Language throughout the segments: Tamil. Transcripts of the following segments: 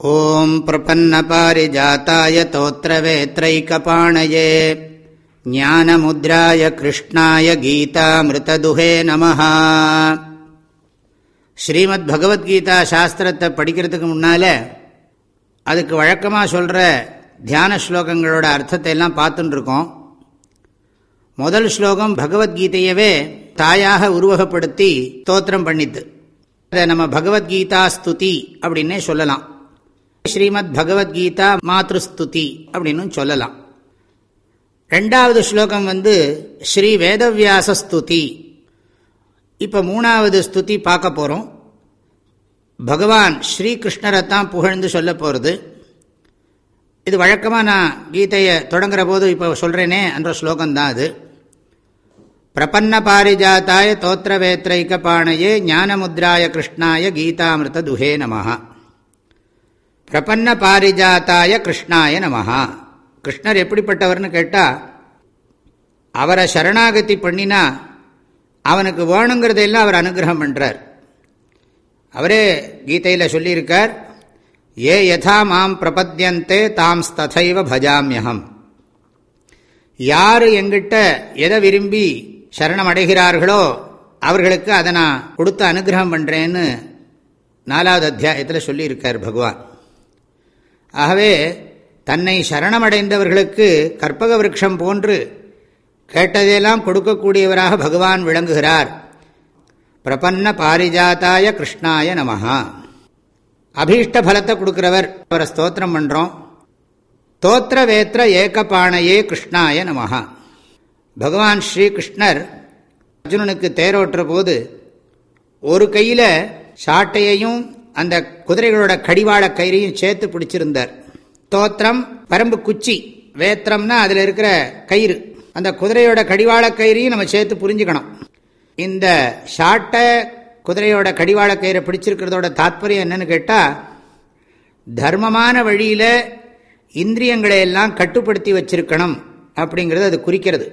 ॐ प्रपन्नपारिजाताय तोत्रवेत्रैकपाणये ज्ञानमुद्राय कृष्णाय गीतामृतदुहे நமஹ ஸ்ரீமத் பகவத்கீதா சாஸ்திரத்தை படிக்கிறதுக்கு முன்னால அதுக்கு வழக்கமாக சொல்கிற தியான ஸ்லோகங்களோட அர்த்தத்தை எல்லாம் பார்த்துட்டுருக்கோம் முதல் ஸ்லோகம் பகவத்கீதையவே தாயாக உருவகப்படுத்தி தோத்திரம் பண்ணித்து அதை நம்ம பகவத்கீதா ஸ்துதி அப்படின்னே சொல்லலாம் ஸ்ரீமத் பகவத்கீதா மாத்ருஸ்துதி அப்படின்னு சொல்லலாம். ரெண்டாவது ஸ்லோகம் வந்து ஸ்ரீ வேதவியாச ஸ்துதி இப்போ மூணாவது ஸ்துதி பார்க்க போகிறோம் பகவான் ஸ்ரீகிருஷ்ணரை தான் புகழ்ந்து சொல்ல போகிறது இது வழக்கமாக நான் கீதையை தொடங்குற போது இப்போ சொல்கிறேனே என்ற ஸ்லோகம்தான் அது. பிரபன்ன பாரிஜாத்தாய தோத்திரவேத்ரைக்க பாணையே ஞானமுத்ராய கிருஷ்ணாய கீதாமிருத துஹே நமஹா. பிரபன்ன பாரிஜாத்தாய கிருஷ்ணாய நமஹா. கிருஷ்ணர் எப்படிப்பட்டவர்னு கேட்டால் அவரை சரணாகதி பண்ணினா அவனுக்கு வேணுங்கிறதையெல்லாம் அவர் அனுகிரகம் பண்ணுறார் அவரே கீதையில் சொல்லியிருக்கார் ஏ யதா மாம் பிரபத்தியந்தே தாம் ததைவ பஜாமியகம் யார் எங்கிட்ட எதை விரும்பி சரணம் அடைகிறார்களோ அவர்களுக்கு அதை நான் கொடுத்து அனுகிரகம் பண்ணுறேன்னு நாலாவது அத்தியாயத்தில் சொல்லியிருக்கார் பகவான். ஆகவே தன்னை சரணமடைந்தவர்களுக்கு கற்பக விரக்ஷம் போன்று கேட்டதையெல்லாம் கொடுக்கக்கூடியவராக பகவான் விளங்குகிறார். பிரபன்ன பாரிஜாத்தாய கிருஷ்ணாய நமஹா. அபீஷ்ட பலத்தை கொடுக்கிறவர். அவரை ஸ்தோத்திரம் பண்ணுறோம் தோத்திர வேத்திர கிருஷ்ணாய நமஹா. பகவான் ஸ்ரீகிருஷ்ணர் அர்ஜுனனுக்கு தேரோட்டுற போது ஒரு கையில் சாட்டையையும் அந்த குதிரைகளோட கடிவாள கயிறையும் சேர்த்து பிடிச்சிருந்தார். தோத்திரம் பரம்பு குச்சி வேத்திரம்னா அதில் இருக்கிற கயிறு. அந்த குதிரையோட கடிவாள கயிறையும் நம்ம சேர்த்து புரிஞ்சுக்கணும். இந்த ஷாட்டை குதிரையோட கடிவாள கயிறை பிடிச்சிருக்கிறதோட தாத்பரியம் என்னன்னு கேட்டால் தர்மமான வழியில் இந்திரியங்களை எல்லாம் கட்டுப்படுத்தி வச்சிருக்கணும் அப்படிங்கிறது அது குறிக்கிறது.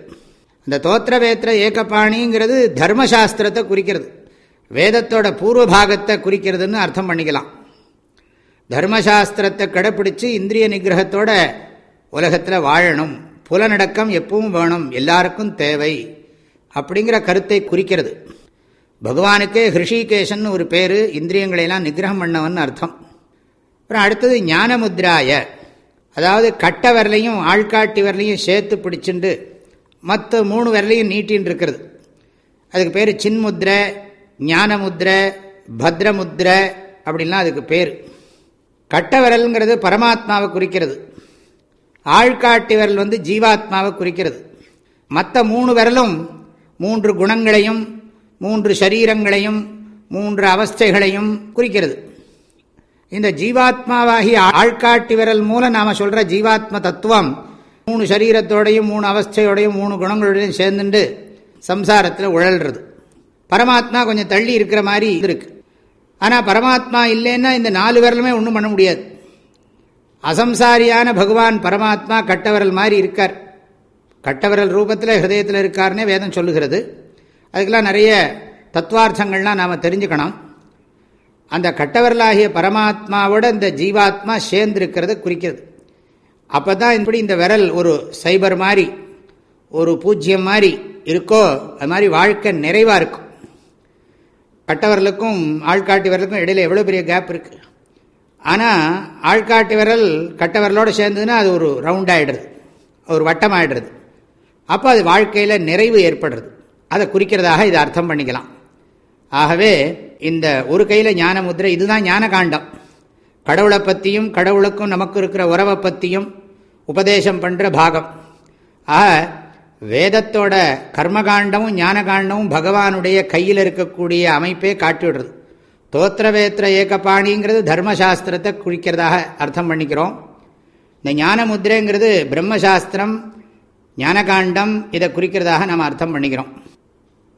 இந்த தோத்திர வேத்திர ஏகபாணிங்கிறது தர்மசாஸ்திரத்தை குறிக்கிறது. வேதத்தோட பூர்வ பாகத்தை குறிக்கிறதுன்னு அர்த்தம் பண்ணிக்கலாம். தர்மசாஸ்திரத்தை கடைப்பிடிச்சு இந்திரிய நிகிரகத்தோட உலகத்தில் வாழணும். புலநடக்கம் எப்பவும் வேணும். எல்லாருக்கும் தேவை அப்படிங்கிற கருத்தை குறிக்கிறது. பகவானுக்கே ஹிருஷிகேஷன் ஒரு பேர் இந்திரியங்களையெல்லாம் நிகிரகம் பண்ணவன் அர்த்தம். அப்புறம் அடுத்தது ஞானமுத்ராய. அதாவது கட்ட வரலையும் ஆள்காட்டி வரலையும் சேர்த்து பிடிச்சிண்டு மற்ற மூணு வரலையும் நீட்டின்னு இருக்கிறது அதுக்கு பேர் சின்முத்ரை ஞானமுத்ர பத்ரமுத்ர அப்படின்லாம் அதுக்கு பேர். கட்டவிரல்ங்கிறது பரமாத்மாவை குறிக்கிறது. ஆழ்காட்டி விரல் வந்து ஜீவாத்மாவை குறிக்கிறது. மற்ற மூணு விரலும் மூன்று குணங்களையும் மூன்று சரீரங்களையும் மூன்று அவஸ்தைகளையும் குறிக்கிறது. இந்த ஜீவாத்மாவாகி ஆழ்காட்டி விரல் மூலம் நாம் சொல்கிற ஜீவாத்ம தத்துவம் மூணு சரீரத்தோடையும் மூணு அவஸ்தையோடையும் மூணு குணங்களோடையும் சேர்ந்துட்டு சம்சாரத்தில் உழல்றது. பரமாத்மா கொஞ்சம் தள்ளி இருக்கிற மாதிரி இருக்கு. ஆனால் பரமாத்மா இல்லைன்னா இந்த நாலு விரலுமே ஒன்றும் பண்ண முடியாது. அசம்சாரியான பகவான் பரமாத்மா கட்டவரல் மாதிரி இருக்கார். கட்டவரல் ரூபத்தில் ஹிருதயத்தில் இருக்காருன்னே வேதம் சொல்லுகிறது. அதுக்கெல்லாம் நிறைய தத்துவார்த்தங்கள்லாம் நாம் தெரிஞ்சுக்கணும். அந்த கட்டவரலாகிய பரமாத்மாவோட இந்த ஜீவாத்மா சேர்ந்திருக்கிறத குறிக்கிறது. அப்போ தான் இப்படி இந்த விரல் ஒரு சைபர் மாதிரி ஒரு பூஜ்யம் மாதிரி இருக்கோ அது மாதிரி வாழ்க்கை நிறைவாக இருக்கும். கட்டவரலுக்கும் ஆள்காட்டி விரலுக்கும் இடையில எவ்வளோ பெரிய கேப் இருக்குது ஆனால் ஆள்காட்டி விரல் கட்ட விரலோடு சேர்ந்ததுன்னா அது ஒரு ரவுண்ட் ஆகிடுறது ஒரு வட்டம் ஆகிடுறது அப்போ அது வாழ்க்கையில் நிறைவு ஏற்படுறது. அதை குறிக்கிறதாக இதை அர்த்தம் பண்ணிக்கலாம். ஆகவே இந்த ஒரு கையில் ஞான முத்திரை இதுதான் ஞான காண்டம் கடவுளை பற்றியும் கடவுளுக்கும் நமக்கு இருக்கிற உறவை பற்றியும் உபதேசம் பண்ணுற பாகம். ஆக வேதத்தோட கர்மகாண்டமும் ஞானகாண்டமும் பகவானுடைய கையில் இருக்கக்கூடிய அமைப்பே காட்டிவிடுறது தோத்திரவேத்திர ஏகபாணிங்கிறது தர்மசாஸ்திரத்தை குறிக்கிறதாக அர்த்தம் பண்ணிக்கிறோம். இந்த ஞான முத்திரைங்கிறது பிரம்மசாஸ்திரம் ஞானகாண்டம் இதை குறிக்கிறதாக நாம் அர்த்தம் பண்ணிக்கிறோம்.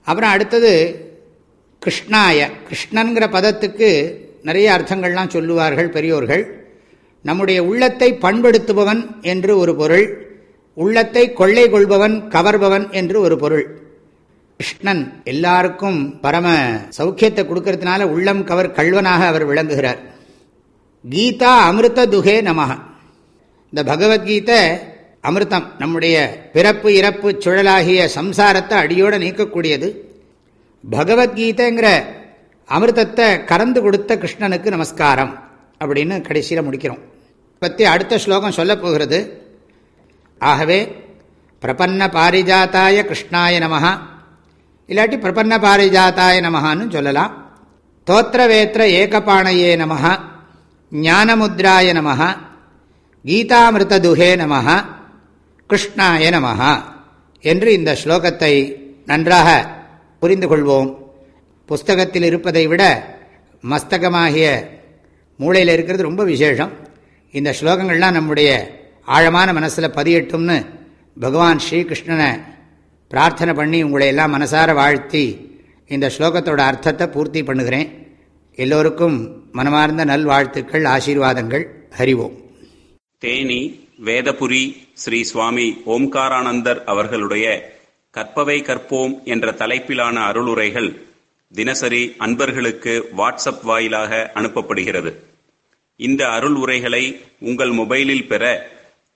அப்புறம் அடுத்தது கிருஷ்ணாய. கிருஷ்ணன்கிற பதத்துக்கு நிறைய அர்த்தங்கள்லாம் சொல்லுவார்கள் பெரியோர்கள். நம்முடைய உள்ளத்தை பண்படுத்துபவன் என்று ஒரு பொருள். உள்ளத்தை கொள்ளை கொள்பவன் கவர்பவன் என்று ஒரு பொருள். கிருஷ்ணன் எல்லாருக்கும் பரம சௌக்கியத்தை கொடுக்கறதுனால உள்ளம் கவர் கல்வனாக அவர் விளங்குகிறார். கீதா அமிர்த துகே நமக இந்த பகவத்கீதை அமிர்தம் நம்முடைய பிறப்பு இறப்பு சுழலாகிய சம்சாரத்தை அடியோடு நீக்கக்கூடியது. பகவத்கீதைங்கிற அமிர்தத்தை கறந்து கொடுத்த கிருஷ்ணனுக்கு நமஸ்காரம் அப்படின்னு கடைசியில் முடிக்கிறோம். பற்றி அடுத்த ஸ்லோகம் சொல்ல போகிறது. ஆகவே பிரபன்ன பாரிஜாத்தாய கிருஷ்ணாய நமஹா. இல்லாட்டி பிரபன்ன பாரிஜாத்தாய நமஹான்னு சொல்லலாம். தோத்திரவேத்திர ஏகபாணையே நமஹா. ஞானமுத்ராய நமஹா. கீதாமிருததுகே நமஹா. கிருஷ்ணாய நமஹா என்று இந்த ஸ்லோகத்தை நன்றாக புரிந்து கொள்வோம். புஸ்தகத்தில் இருப்பதை விட மஸ்தகமாகிய மூளையில் இருக்கிறது ரொம்ப விசேஷம். இந்த ஸ்லோகங்கள்லாம் நம்முடைய ஆழமான மனசில் பதியட்டும்னு பகவான் ஸ்ரீகிருஷ்ணனை பிரார்த்தனை பண்ணி உங்களை எல்லாம் மனசார வாழ்த்தி இந்த ஸ்லோகத்தோட அர்த்தத்தை பூர்த்தி பண்ணுகிறேன். எல்லோருக்கும் மனமார்ந்த நல்வாழ்த்துக்கள் ஆசீர்வாதங்கள். ஹரிவோம் தேனி வேதபுரி ஸ்ரீ சுவாமி ஓம்காரானந்தர் அவர்களுடைய கற்பவை கற்போம் என்ற தலைப்பிலான அருளுரைகள் தினசரி அன்பர்களுக்கு வாட்ஸ்அப் வாயிலாக அனுப்பப்படுகிறது. இந்த அருள் உரைகளை உங்கள் மொபைலில் பெற